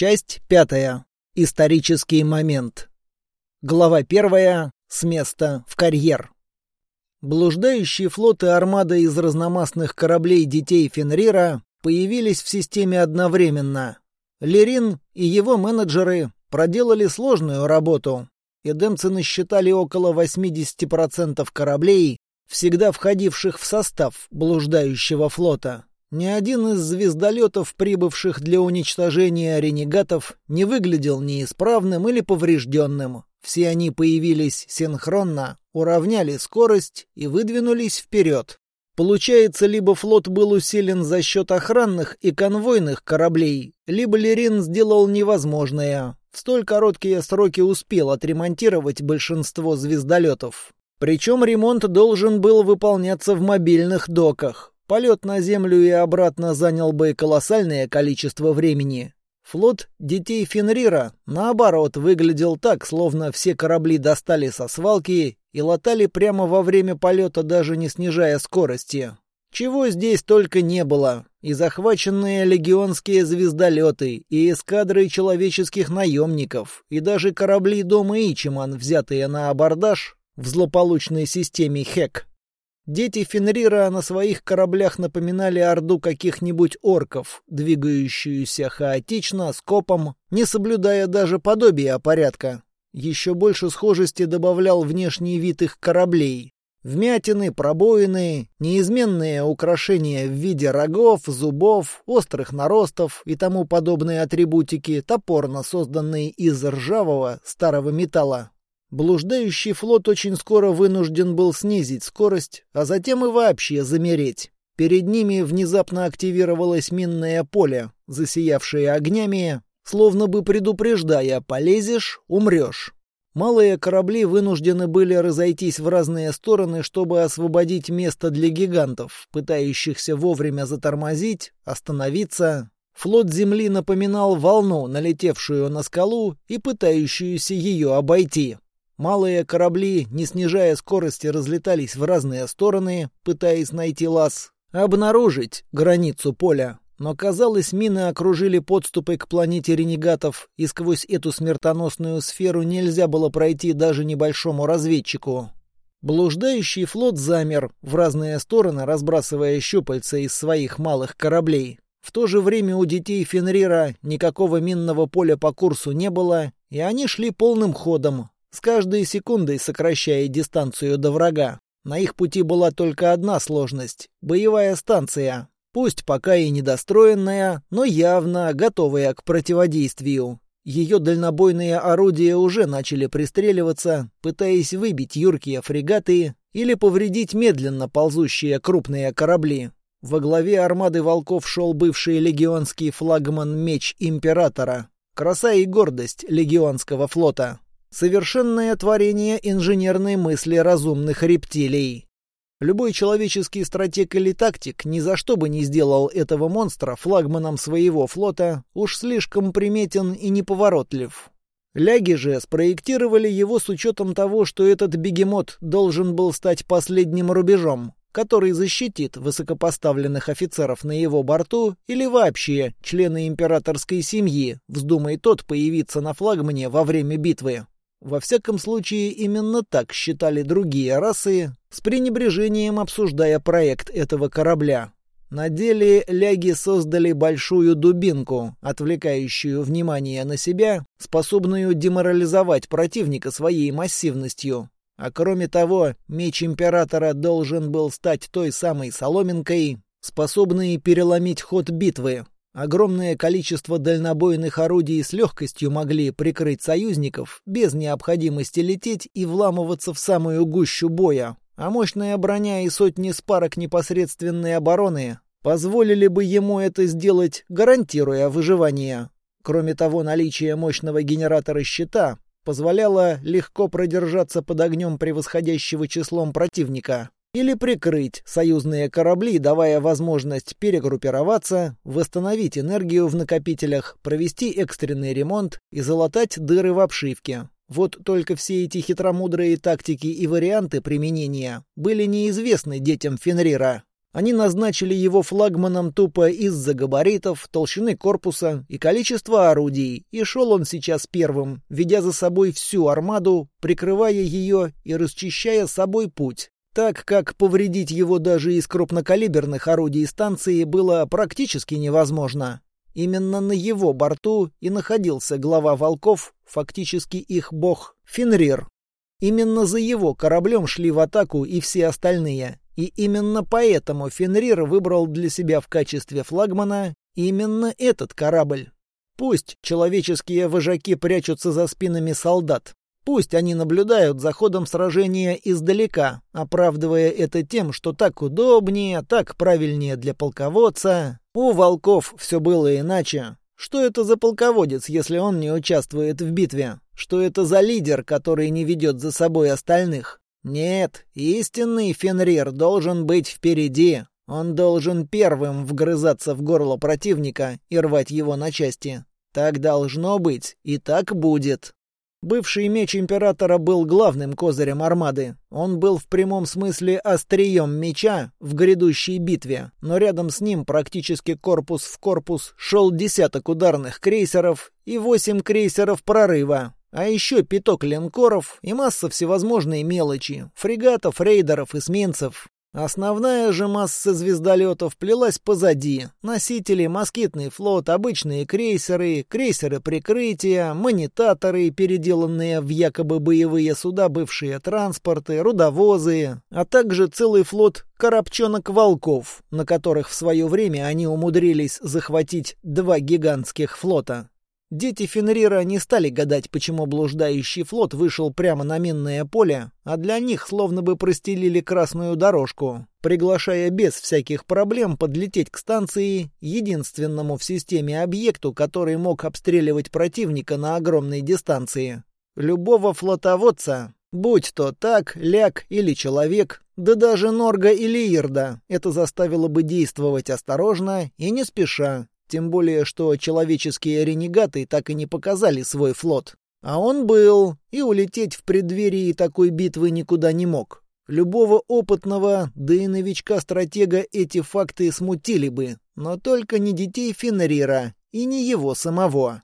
Часть пятая. Исторический момент. Глава первая. С места в карьер. Блуждающие флоты армада из разномастных кораблей детей Фенрира появились в системе одновременно. Лерин и его менеджеры проделали сложную работу. Эдемцы насчитали около 80% кораблей, всегда входивших в состав блуждающего флота. Ни один из звездолетов, прибывших для уничтожения ренегатов, не выглядел неисправным или поврежденным. Все они появились синхронно, уравняли скорость и выдвинулись вперед. Получается, либо флот был усилен за счет охранных и конвойных кораблей, либо Лерин сделал невозможное. В столь короткие сроки успел отремонтировать большинство звездолетов. Причем ремонт должен был выполняться в мобильных доках. Полет на Землю и обратно занял бы колоссальное количество времени. Флот детей Фенрира, наоборот, выглядел так, словно все корабли достали со свалки и латали прямо во время полета, даже не снижая скорости. Чего здесь только не было. И захваченные легионские звездолеты, и эскадры человеческих наемников, и даже корабли дома Ичиман, взятые на абордаж в злополучной системе ХЕК. Дети Фенрира на своих кораблях напоминали орду каких-нибудь орков, двигающуюся хаотично, скопом, не соблюдая даже подобия порядка. Еще больше схожести добавлял внешний вид их кораблей. Вмятины, пробоины, неизменные украшения в виде рогов, зубов, острых наростов и тому подобные атрибутики, топорно созданные из ржавого старого металла. Блуждающий флот очень скоро вынужден был снизить скорость, а затем и вообще замереть. Перед ними внезапно активировалось минное поле, засиявшее огнями, словно бы предупреждая «полезешь — умрешь». Малые корабли вынуждены были разойтись в разные стороны, чтобы освободить место для гигантов, пытающихся вовремя затормозить, остановиться. Флот Земли напоминал волну, налетевшую на скалу и пытающуюся ее обойти. Малые корабли, не снижая скорости, разлетались в разные стороны, пытаясь найти лаз, обнаружить границу поля. Но, казалось, мины окружили подступы к планете ренегатов, и сквозь эту смертоносную сферу нельзя было пройти даже небольшому разведчику. Блуждающий флот замер, в разные стороны разбрасывая щупальца из своих малых кораблей. В то же время у детей Фенрира никакого минного поля по курсу не было, и они шли полным ходом, с каждой секундой сокращая дистанцию до врага. На их пути была только одна сложность — боевая станция. Пусть пока и недостроенная, но явно готовая к противодействию. Ее дальнобойные орудия уже начали пристреливаться, пытаясь выбить юркие фрегаты или повредить медленно ползущие крупные корабли. Во главе армады волков шел бывший легионский флагман «Меч Императора», краса и гордость легионского флота. Совершенное творение инженерной мысли разумных рептилий. Любой человеческий стратег или тактик ни за что бы не сделал этого монстра флагманом своего флота, уж слишком приметен и неповоротлив. Ляги же спроектировали его с учетом того, что этот бегемот должен был стать последним рубежом, который защитит высокопоставленных офицеров на его борту или вообще члены императорской семьи, вздумай тот появиться на флагмане во время битвы. Во всяком случае, именно так считали другие расы, с пренебрежением обсуждая проект этого корабля. На деле ляги создали большую дубинку, отвлекающую внимание на себя, способную деморализовать противника своей массивностью. А кроме того, меч императора должен был стать той самой соломинкой, способной переломить ход битвы, Огромное количество дальнобойных орудий с легкостью могли прикрыть союзников без необходимости лететь и вламываться в самую гущу боя, а мощная броня и сотни спарок непосредственной обороны позволили бы ему это сделать, гарантируя выживание. Кроме того, наличие мощного генератора щита позволяло легко продержаться под огнем превосходящего числом противника или прикрыть союзные корабли, давая возможность перегруппироваться, восстановить энергию в накопителях, провести экстренный ремонт и залатать дыры в обшивке. Вот только все эти хитромудрые тактики и варианты применения были неизвестны детям Фенрира. Они назначили его флагманом тупо из-за габаритов, толщины корпуса и количества орудий, и шел он сейчас первым, ведя за собой всю армаду, прикрывая ее и расчищая собой путь. Так как повредить его даже из крупнокалиберных орудий станции было практически невозможно. Именно на его борту и находился глава волков, фактически их бог, Фенрир. Именно за его кораблем шли в атаку и все остальные. И именно поэтому Фенрир выбрал для себя в качестве флагмана именно этот корабль. Пусть человеческие вожаки прячутся за спинами солдат. Пусть они наблюдают за ходом сражения издалека, оправдывая это тем, что так удобнее, так правильнее для полководца. У волков все было иначе. Что это за полководец, если он не участвует в битве? Что это за лидер, который не ведет за собой остальных? Нет, истинный Фенрир должен быть впереди. Он должен первым вгрызаться в горло противника и рвать его на части. Так должно быть, и так будет. Бывший меч императора был главным козырем армады. Он был в прямом смысле острием меча в грядущей битве, но рядом с ним практически корпус в корпус шел десяток ударных крейсеров и восемь крейсеров прорыва, а еще пяток линкоров и масса всевозможной мелочи, фрегатов, рейдеров, эсминцев. Основная же масса звездолетов плелась позади. Носители, москитный флот, обычные крейсеры, крейсеры прикрытия, монитаторы, переделанные в якобы боевые суда бывшие транспорты, рудовозы, а также целый флот коробчонок-волков, на которых в свое время они умудрились захватить два гигантских флота. Дети Фенрира не стали гадать, почему блуждающий флот вышел прямо на минное поле, а для них словно бы простелили красную дорожку, приглашая без всяких проблем подлететь к станции, единственному в системе объекту, который мог обстреливать противника на огромной дистанции. Любого флотоводца, будь то так, ляг или человек, да даже Норга или Ирда, это заставило бы действовать осторожно и не спеша, тем более, что человеческие ренегаты так и не показали свой флот. А он был, и улететь в преддверии такой битвы никуда не мог. Любого опытного, да и новичка-стратега эти факты смутили бы, но только не детей Фенрира и не его самого.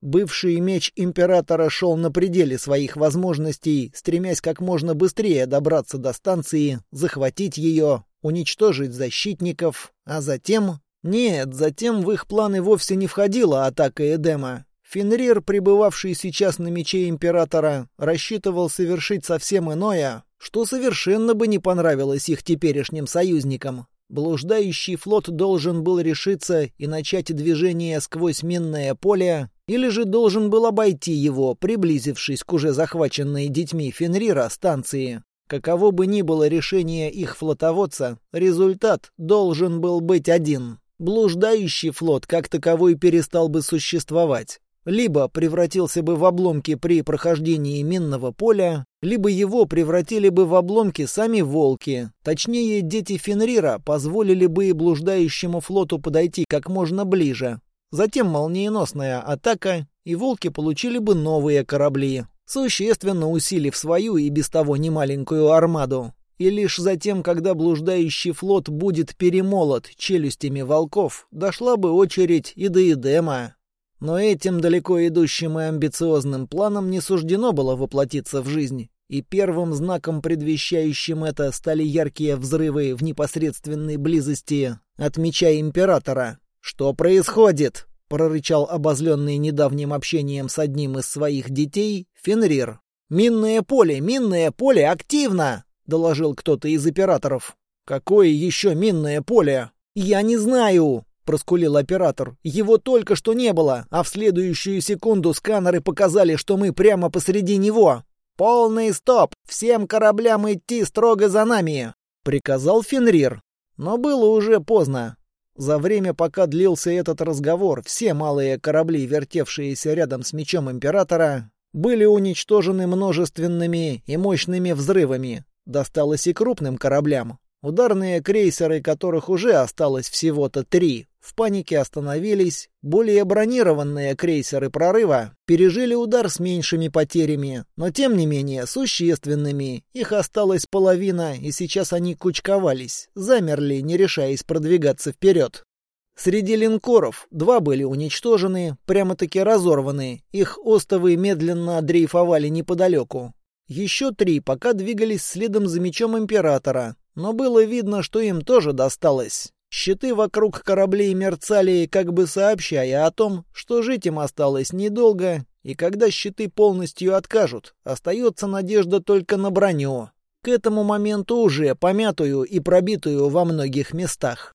Бывший меч императора шел на пределе своих возможностей, стремясь как можно быстрее добраться до станции, захватить ее, уничтожить защитников, а затем нет, затем в их планы вовсе не входила атака Эдема. Фенрир, пребывавший сейчас на мече императора, рассчитывал совершить совсем иное, что совершенно бы не понравилось их теперешним союзникам. Блуждающий флот должен был решиться и начать движение сквозь минное поле, или же должен был обойти его, приблизившись к уже захваченной детьми Фенрира станции. Каково бы ни было решение их флотоводца, результат должен был быть один блуждающий флот как таковой перестал бы существовать. Либо превратился бы в обломки при прохождении минного поля, либо его превратили бы в обломки сами волки. Точнее, дети Фенрира позволили бы и блуждающему флоту подойти как можно ближе. Затем молниеносная атака, и волки получили бы новые корабли, существенно усилив свою и без того немаленькую армаду и лишь затем, когда блуждающий флот будет перемолот челюстями волков, дошла бы очередь и до Эдема. Но этим далеко идущим и амбициозным планом не суждено было воплотиться в жизнь, и первым знаком, предвещающим это, стали яркие взрывы в непосредственной близости от меча Императора. «Что происходит?» — прорычал обозленный недавним общением с одним из своих детей Фенрир. «Минное поле! Минное поле! Активно!» Доложил кто-то из операторов. «Какое еще минное поле?» «Я не знаю!» — проскулил оператор. «Его только что не было, а в следующую секунду сканеры показали, что мы прямо посреди него!» «Полный стоп! Всем кораблям идти строго за нами!» — приказал Фенрир. Но было уже поздно. За время, пока длился этот разговор, все малые корабли, вертевшиеся рядом с мечом Императора, были уничтожены множественными и мощными взрывами, Досталось и крупным кораблям. Ударные крейсеры, которых уже осталось всего-то три, в панике остановились. Более бронированные крейсеры прорыва пережили удар с меньшими потерями, но тем не менее существенными. Их осталась половина, и сейчас они кучковались, замерли, не решаясь продвигаться вперед. Среди линкоров два были уничтожены, прямо-таки разорваны. Их остовы медленно дрейфовали неподалеку. Еще три пока двигались следом за мечом Императора, но было видно, что им тоже досталось. Щиты вокруг кораблей мерцали, как бы сообщая о том, что жить им осталось недолго, и когда щиты полностью откажут, остается надежда только на броню. К этому моменту уже помятую и пробитую во многих местах.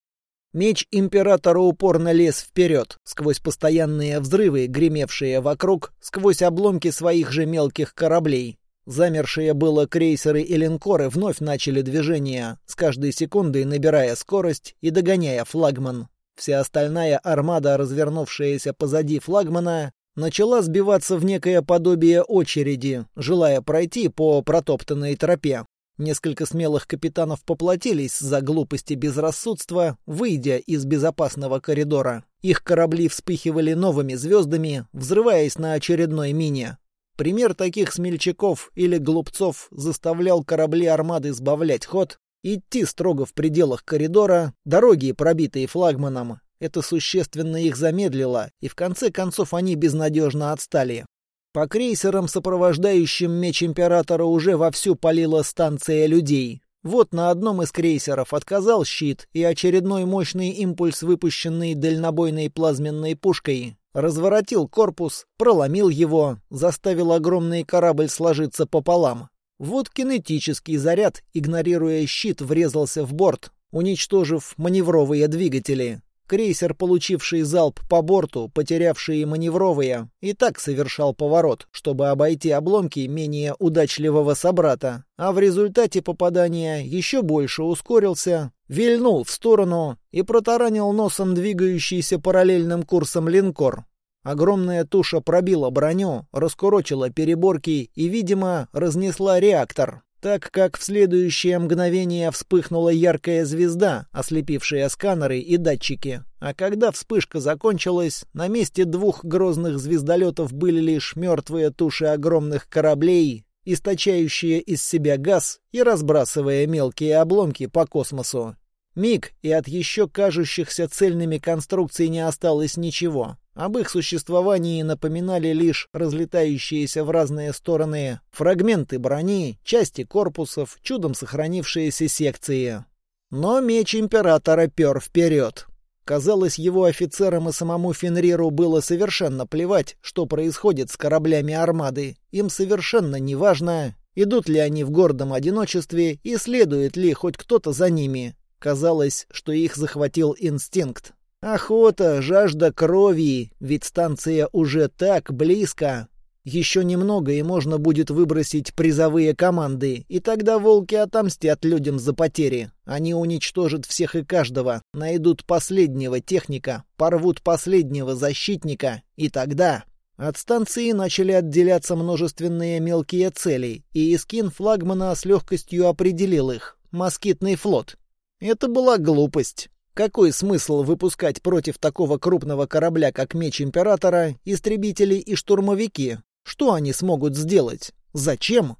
Меч императора упорно лез вперед, сквозь постоянные взрывы, гремевшие вокруг, сквозь обломки своих же мелких кораблей. Замершие было крейсеры и линкоры вновь начали движение, с каждой секундой набирая скорость и догоняя флагман. Вся остальная армада, развернувшаяся позади флагмана, начала сбиваться в некое подобие очереди, желая пройти по протоптанной тропе. Несколько смелых капитанов поплатились за глупости безрассудства, выйдя из безопасного коридора. Их корабли вспыхивали новыми звездами, взрываясь на очередной мине. Пример таких смельчаков или глупцов заставлял корабли армады сбавлять ход, идти строго в пределах коридора, дороги, пробитые флагманом. Это существенно их замедлило, и в конце концов они безнадежно отстали. По крейсерам, сопровождающим меч Императора, уже вовсю палила станция людей. Вот на одном из крейсеров отказал щит, и очередной мощный импульс, выпущенный дальнобойной плазменной пушкой, разворотил корпус, проломил его, заставил огромный корабль сложиться пополам. Вот кинетический заряд, игнорируя щит, врезался в борт, уничтожив маневровые двигатели. Крейсер, получивший залп по борту, потерявший маневровые, и так совершал поворот, чтобы обойти обломки менее удачливого собрата, а в результате попадания еще больше ускорился, вильнул в сторону и протаранил носом двигающийся параллельным курсом линкор. Огромная туша пробила броню, раскурочила переборки и, видимо, разнесла реактор так как в следующее мгновение вспыхнула яркая звезда, ослепившая сканеры и датчики. А когда вспышка закончилась, на месте двух грозных звездолетов были лишь мертвые туши огромных кораблей, источающие из себя газ и разбрасывая мелкие обломки по космосу. Миг, и от еще кажущихся цельными конструкций не осталось ничего. Об их существовании напоминали лишь разлетающиеся в разные стороны фрагменты брони, части корпусов, чудом сохранившиеся секции. Но меч императора пер вперед. Казалось, его офицерам и самому Фенриру было совершенно плевать, что происходит с кораблями армады. Им совершенно не важно, идут ли они в гордом одиночестве и следует ли хоть кто-то за ними. Казалось, что их захватил инстинкт. Охота, жажда крови, ведь станция уже так близко. Еще немного, и можно будет выбросить призовые команды, и тогда волки отомстят людям за потери. Они уничтожат всех и каждого, найдут последнего техника, порвут последнего защитника, и тогда... От станции начали отделяться множественные мелкие цели, и Искин флагмана с легкостью определил их — москитный флот. Это была глупость. Какой смысл выпускать против такого крупного корабля, как Меч Императора, истребители и штурмовики? Что они смогут сделать? Зачем?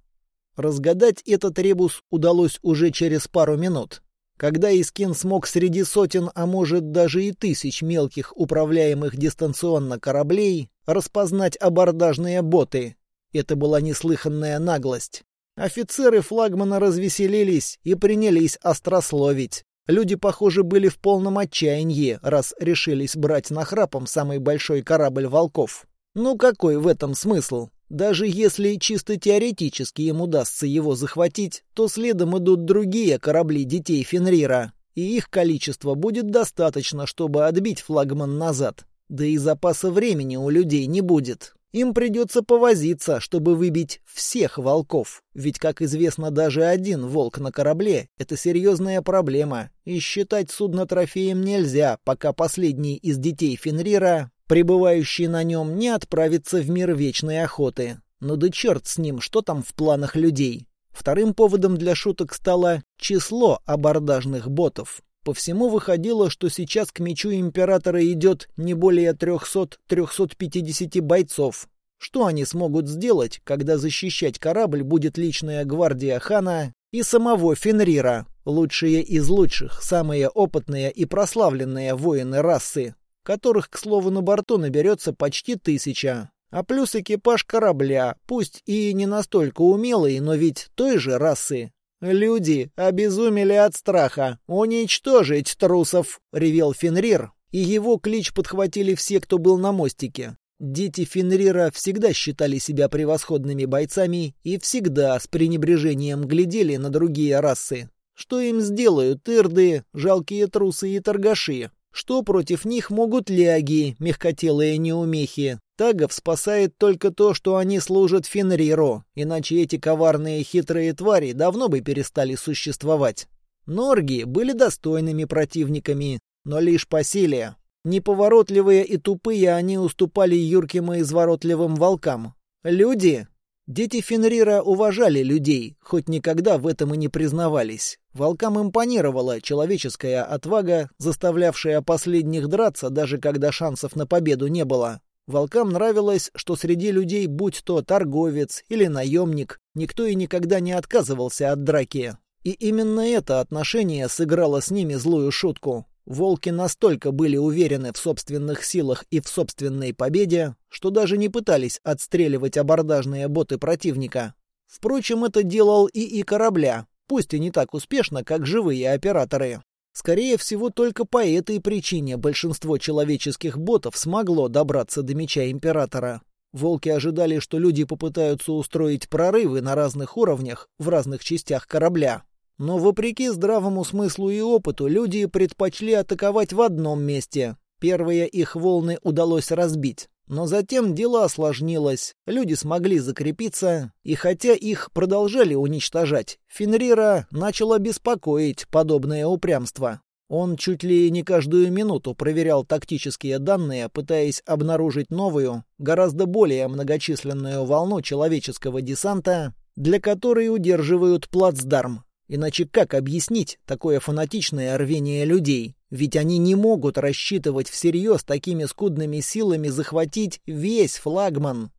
Разгадать этот ребус удалось уже через пару минут. Когда Искин смог среди сотен, а может даже и тысяч мелких управляемых дистанционно кораблей распознать абордажные боты. Это была неслыханная наглость. Офицеры флагмана развеселились и принялись острословить. Люди, похоже, были в полном отчаянии, раз решились брать нахрапом самый большой корабль волков. Ну какой в этом смысл? Даже если чисто теоретически им удастся его захватить, то следом идут другие корабли детей Фенрира, и их количество будет достаточно, чтобы отбить флагман назад. Да и запаса времени у людей не будет. Им придется повозиться, чтобы выбить всех волков. Ведь, как известно, даже один волк на корабле — это серьезная проблема. И считать судно трофеем нельзя, пока последний из детей Фенрира, пребывающий на нем, не отправится в мир вечной охоты. Ну да черт с ним, что там в планах людей. Вторым поводом для шуток стало число абордажных ботов. По всему выходило, что сейчас к мечу императора идет не более 300-350 бойцов. Что они смогут сделать, когда защищать корабль будет личная гвардия хана и самого Фенрира, лучшие из лучших, самые опытные и прославленные воины расы, которых, к слову, на борту наберется почти тысяча. А плюс экипаж корабля, пусть и не настолько умелый, но ведь той же расы. «Люди обезумели от страха! Уничтожить трусов!» — ревел Фенрир, и его клич подхватили все, кто был на мостике. Дети Фенрира всегда считали себя превосходными бойцами и всегда с пренебрежением глядели на другие расы. Что им сделают ирды, жалкие трусы и торгаши? Что против них могут ляги, мягкотелые неумехи? Тагов спасает только то, что они служат Фенриру, иначе эти коварные хитрые твари давно бы перестали существовать. Норги были достойными противниками, но лишь по силе. Неповоротливые и тупые они уступали юрким и изворотливым волкам. Люди? Дети Фенрира уважали людей, хоть никогда в этом и не признавались. Волкам импонировала человеческая отвага, заставлявшая последних драться, даже когда шансов на победу не было. Волкам нравилось, что среди людей, будь то торговец или наемник, никто и никогда не отказывался от драки. И именно это отношение сыграло с ними злую шутку. Волки настолько были уверены в собственных силах и в собственной победе, что даже не пытались отстреливать абордажные боты противника. Впрочем, это делал и и корабля, пусть и не так успешно, как живые операторы. Скорее всего, только по этой причине большинство человеческих ботов смогло добраться до меча Императора. Волки ожидали, что люди попытаются устроить прорывы на разных уровнях в разных частях корабля. Но вопреки здравому смыслу и опыту, люди предпочли атаковать в одном месте. Первые их волны удалось разбить. Но затем дело осложнилось, люди смогли закрепиться, и хотя их продолжали уничтожать, Фенрира начало беспокоить подобное упрямство. Он чуть ли не каждую минуту проверял тактические данные, пытаясь обнаружить новую, гораздо более многочисленную волну человеческого десанта, для которой удерживают плацдарм. Иначе как объяснить такое фанатичное рвение людей? Ведь они не могут рассчитывать всерьез такими скудными силами захватить весь флагман.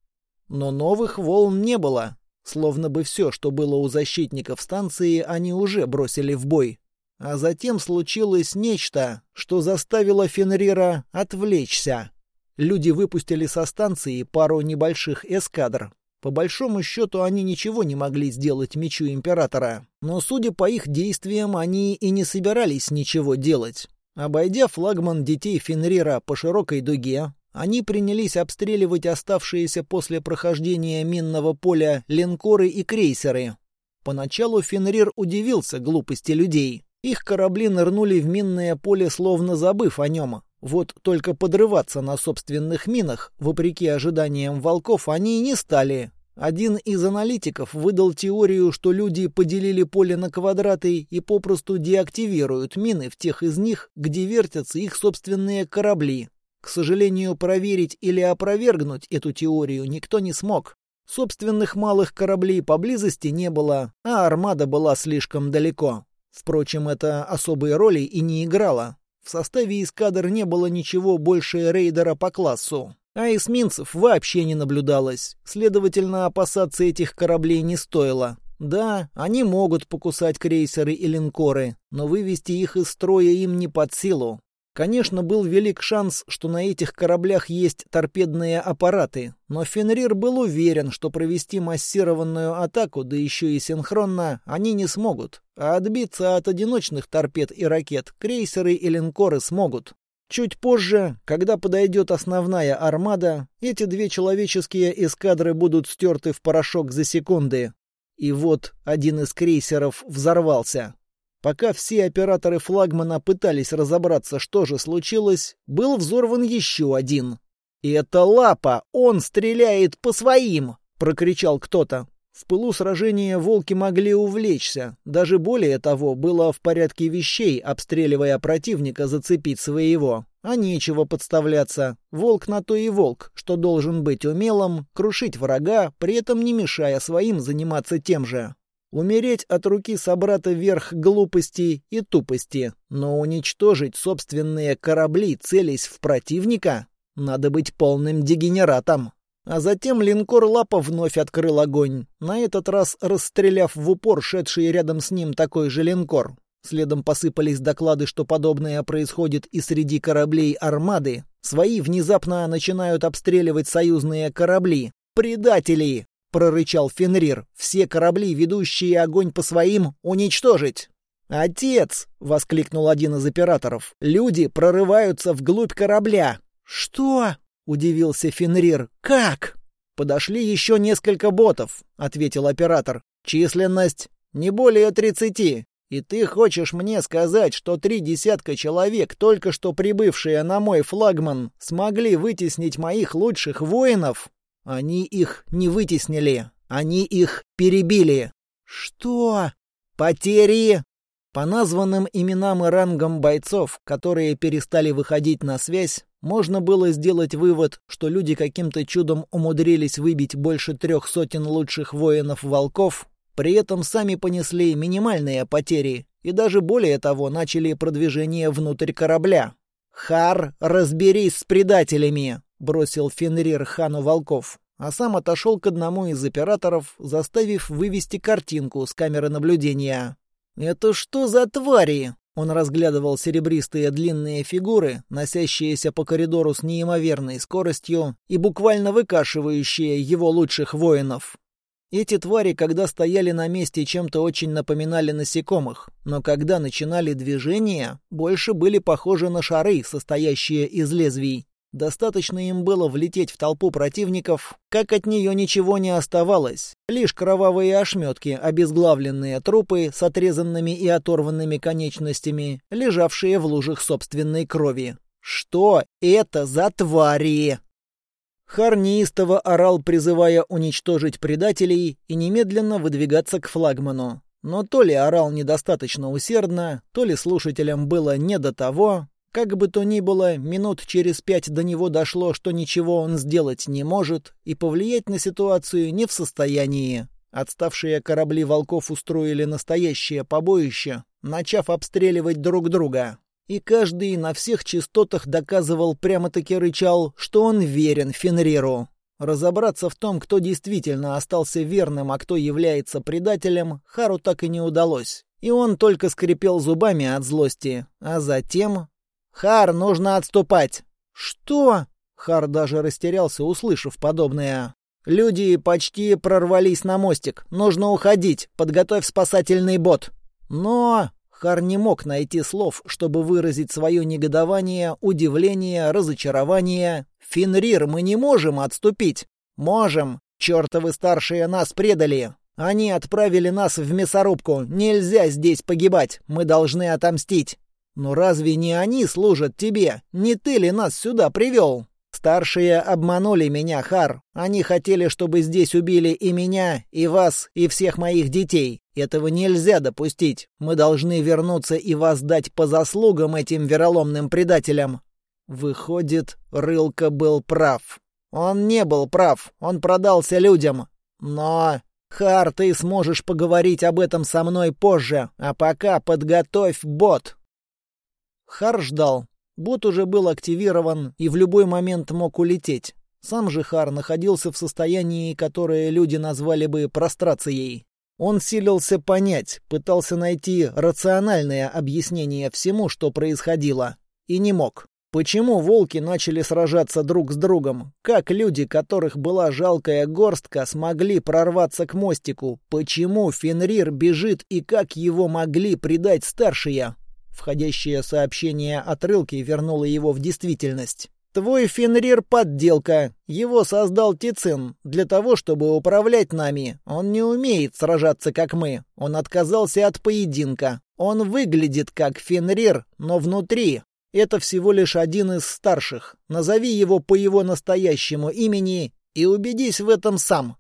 Но новых волн не было. Словно бы все, что было у защитников станции, они уже бросили в бой. А затем случилось нечто, что заставило Фенрира отвлечься. Люди выпустили со станции пару небольших эскадр. По большому счету они ничего не могли сделать мечу Императора. Но судя по их действиям, они и не собирались ничего делать. Обойдя флагман детей Фенрира по широкой дуге, они принялись обстреливать оставшиеся после прохождения минного поля линкоры и крейсеры. Поначалу Фенрир удивился глупости людей. Их корабли нырнули в минное поле, словно забыв о нем. Вот только подрываться на собственных минах, вопреки ожиданиям волков, они не стали, один из аналитиков выдал теорию, что люди поделили поле на квадраты и попросту деактивируют мины в тех из них, где вертятся их собственные корабли. К сожалению, проверить или опровергнуть эту теорию никто не смог. Собственных малых кораблей поблизости не было, а армада была слишком далеко. Впрочем, это особой роли и не играло. В составе эскадр не было ничего больше рейдера по классу. А эсминцев вообще не наблюдалось. Следовательно, опасаться этих кораблей не стоило. Да, они могут покусать крейсеры и линкоры, но вывести их из строя им не под силу. Конечно, был велик шанс, что на этих кораблях есть торпедные аппараты, но Фенрир был уверен, что провести массированную атаку, да еще и синхронно, они не смогут, а отбиться от одиночных торпед и ракет крейсеры и линкоры смогут. Чуть позже, когда подойдет основная армада, эти две человеческие эскадры будут стерты в порошок за секунды. И вот один из крейсеров взорвался. Пока все операторы флагмана пытались разобраться, что же случилось, был взорван еще один. «И это лапа! Он стреляет по своим!» — прокричал кто-то. В пылу сражения волки могли увлечься. Даже более того, было в порядке вещей, обстреливая противника, зацепить своего. А нечего подставляться. Волк на то и волк, что должен быть умелым, крушить врага, при этом не мешая своим заниматься тем же. Умереть от руки собрата верх глупости и тупости, но уничтожить собственные корабли, целясь в противника, надо быть полным дегенератом. А затем линкор Лапа вновь открыл огонь, на этот раз расстреляв в упор шедший рядом с ним такой же линкор. Следом посыпались доклады, что подобное происходит и среди кораблей армады. Свои внезапно начинают обстреливать союзные корабли. «Предатели!» прорычал Фенрир. «Все корабли, ведущие огонь по своим, уничтожить!» «Отец!» — воскликнул один из операторов. «Люди прорываются вглубь корабля!» «Что?» — удивился Фенрир. «Как?» «Подошли еще несколько ботов», — ответил оператор. «Численность не более тридцати. И ты хочешь мне сказать, что три десятка человек, только что прибывшие на мой флагман, смогли вытеснить моих лучших воинов?» Они их не вытеснили, они их перебили. Что? Потери? По названным именам и рангам бойцов, которые перестали выходить на связь, можно было сделать вывод, что люди каким-то чудом умудрились выбить больше трех сотен лучших воинов-волков, при этом сами понесли минимальные потери и даже более того начали продвижение внутрь корабля. «Хар, разберись с предателями!» бросил Фенрир хану волков, а сам отошел к одному из операторов, заставив вывести картинку с камеры наблюдения. «Это что за твари?» Он разглядывал серебристые длинные фигуры, носящиеся по коридору с неимоверной скоростью и буквально выкашивающие его лучших воинов. Эти твари, когда стояли на месте, чем-то очень напоминали насекомых, но когда начинали движение, больше были похожи на шары, состоящие из лезвий. Достаточно им было влететь в толпу противников, как от нее ничего не оставалось. Лишь кровавые ошметки, обезглавленные трупы с отрезанными и оторванными конечностями, лежавшие в лужах собственной крови. «Что это за твари?» Хар неистово орал, призывая уничтожить предателей и немедленно выдвигаться к флагману. Но то ли орал недостаточно усердно, то ли слушателям было не до того, как бы то ни было, минут через пять до него дошло, что ничего он сделать не может и повлиять на ситуацию не в состоянии. Отставшие корабли волков устроили настоящее побоище, начав обстреливать друг друга. И каждый на всех частотах доказывал, прямо-таки рычал, что он верен Фенриру. Разобраться в том, кто действительно остался верным, а кто является предателем, Хару так и не удалось. И он только скрипел зубами от злости, а затем «Хар, нужно отступать!» «Что?» Хар даже растерялся, услышав подобное. «Люди почти прорвались на мостик. Нужно уходить. Подготовь спасательный бот». «Но...» Хар не мог найти слов, чтобы выразить свое негодование, удивление, разочарование. «Фенрир, мы не можем отступить!» «Можем! Чертовы старшие нас предали! Они отправили нас в мясорубку! Нельзя здесь погибать! Мы должны отомстить!» «Но разве не они служат тебе? Не ты ли нас сюда привел?» «Старшие обманули меня, Хар. Они хотели, чтобы здесь убили и меня, и вас, и всех моих детей. Этого нельзя допустить. Мы должны вернуться и воздать по заслугам этим вероломным предателям». Выходит, Рылка был прав. Он не был прав, он продался людям. Но... Хар, ты сможешь поговорить об этом со мной позже, а пока подготовь бот. Хар ждал. Бот уже был активирован и в любой момент мог улететь. Сам же Хар находился в состоянии, которое люди назвали бы прострацией. Он силился понять, пытался найти рациональное объяснение всему, что происходило, и не мог. Почему волки начали сражаться друг с другом? Как люди, которых была жалкая горстка, смогли прорваться к мостику? Почему Фенрир бежит и как его могли предать старшие? Входящее сообщение от Рылки вернуло его в действительность. «Твой Фенрир — подделка. Его создал Тицин для того, чтобы управлять нами. Он не умеет сражаться, как мы. Он отказался от поединка. Он выглядит как Фенрир, но внутри. Это всего лишь один из старших. Назови его по его настоящему имени и убедись в этом сам».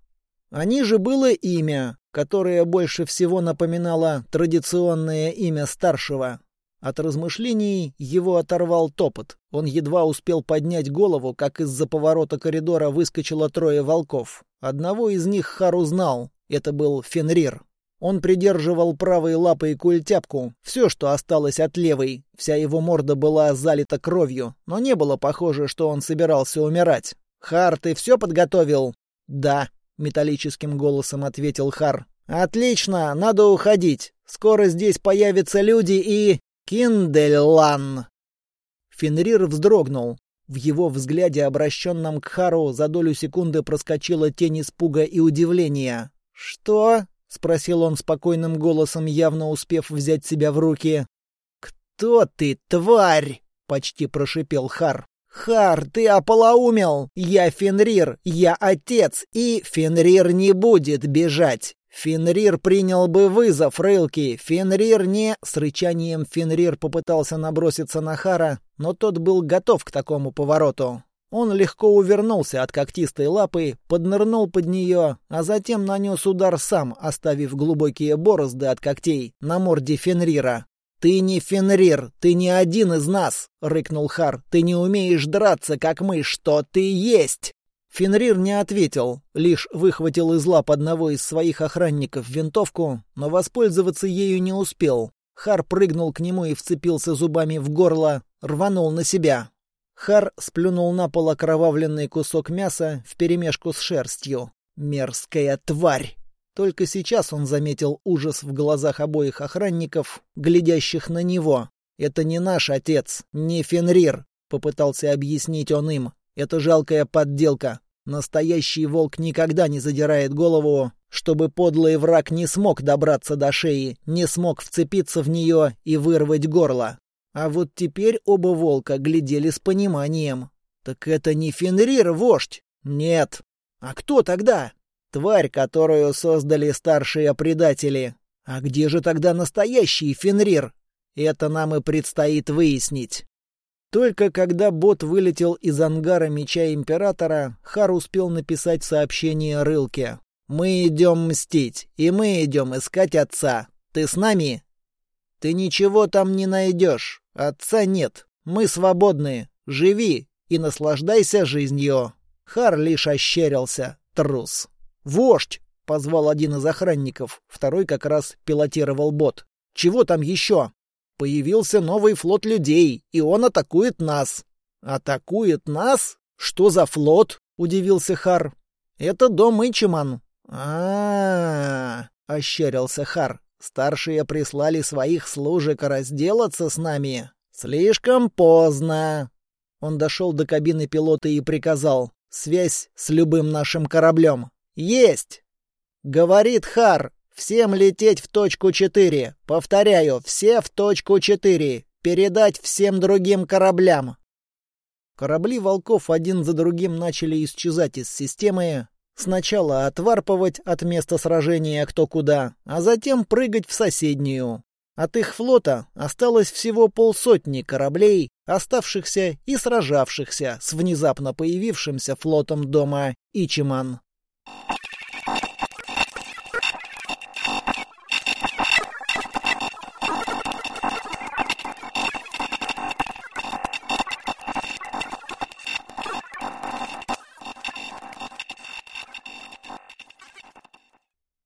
А ниже было имя, которое больше всего напоминало традиционное имя старшего. От размышлений его оторвал топот. Он едва успел поднять голову, как из-за поворота коридора выскочило трое волков. Одного из них Хар узнал. Это был Фенрир. Он придерживал правой лапой культяпку, все, что осталось от левой. Вся его морда была залита кровью, но не было похоже, что он собирался умирать. «Хар, ты все подготовил?» «Да», — металлическим голосом ответил Хар. «Отлично, надо уходить. Скоро здесь появятся люди и... Киндельлан!» Фенрир вздрогнул. В его взгляде, обращенном к Хару, за долю секунды проскочила тень испуга и удивления. «Что?» — спросил он спокойным голосом, явно успев взять себя в руки. «Кто ты, тварь?» — почти прошипел Хар. «Хар, ты ополоумел! Я Фенрир, я отец, и Фенрир не будет бежать! Фенрир принял бы вызов Рылки, Фенрир не...» С рычанием Фенрир попытался наброситься на Хара, но тот был готов к такому повороту. Он легко увернулся от когтистой лапы, поднырнул под нее, а затем нанес удар сам, оставив глубокие борозды от когтей на морде Фенрира. «Ты не Фенрир, ты не один из нас!» — рыкнул Хар. «Ты не умеешь драться, как мы, что ты есть!» Фенрир не ответил, лишь выхватил из лап одного из своих охранников винтовку, но воспользоваться ею не успел. Хар прыгнул к нему и вцепился зубами в горло, рванул на себя. Хар сплюнул на пол окровавленный кусок мяса вперемешку с шерстью. Мерзкая тварь! Только сейчас он заметил ужас в глазах обоих охранников, глядящих на него. «Это не наш отец, не Фенрир», — попытался объяснить он им. «Это жалкая подделка. Настоящий волк никогда не задирает голову, чтобы подлый враг не смог добраться до шеи, не смог вцепиться в нее и вырвать горло. А вот теперь оба волка глядели с пониманием. Так это не Фенрир, вождь? Нет. А кто тогда? Тварь, которую создали старшие предатели. А где же тогда настоящий Фенрир? Это нам и предстоит выяснить. Только когда бот вылетел из ангара меча Императора, Хар успел написать сообщение Рылке. «Мы идем мстить, и мы идем искать отца. Ты с нами?» «Ты ничего там не найдешь. Отца нет. Мы свободны. Живи и наслаждайся жизнью. Хар лишь ощерился. Трус. «Вождь!» — позвал один из охранников. Второй как раз пилотировал бот. «Чего там еще?» «Появился новый флот людей, и он атакует нас». «Атакует нас? Что за флот?» — удивился Хар. «Это дом Ичиман». «А-а-а!» — ощерился Хар. Старшие прислали своих служек разделаться с нами. Слишком поздно. Он дошел до кабины пилота и приказал. Связь с любым нашим кораблем. Есть! Говорит Хар. Всем лететь в точку 4. Повторяю, все в точку 4. Передать всем другим кораблям. Корабли волков один за другим начали исчезать из системы, Сначала отварпывать от места сражения кто куда, а затем прыгать в соседнюю. От их флота осталось всего полсотни кораблей, оставшихся и сражавшихся с внезапно появившимся флотом дома Ичиман.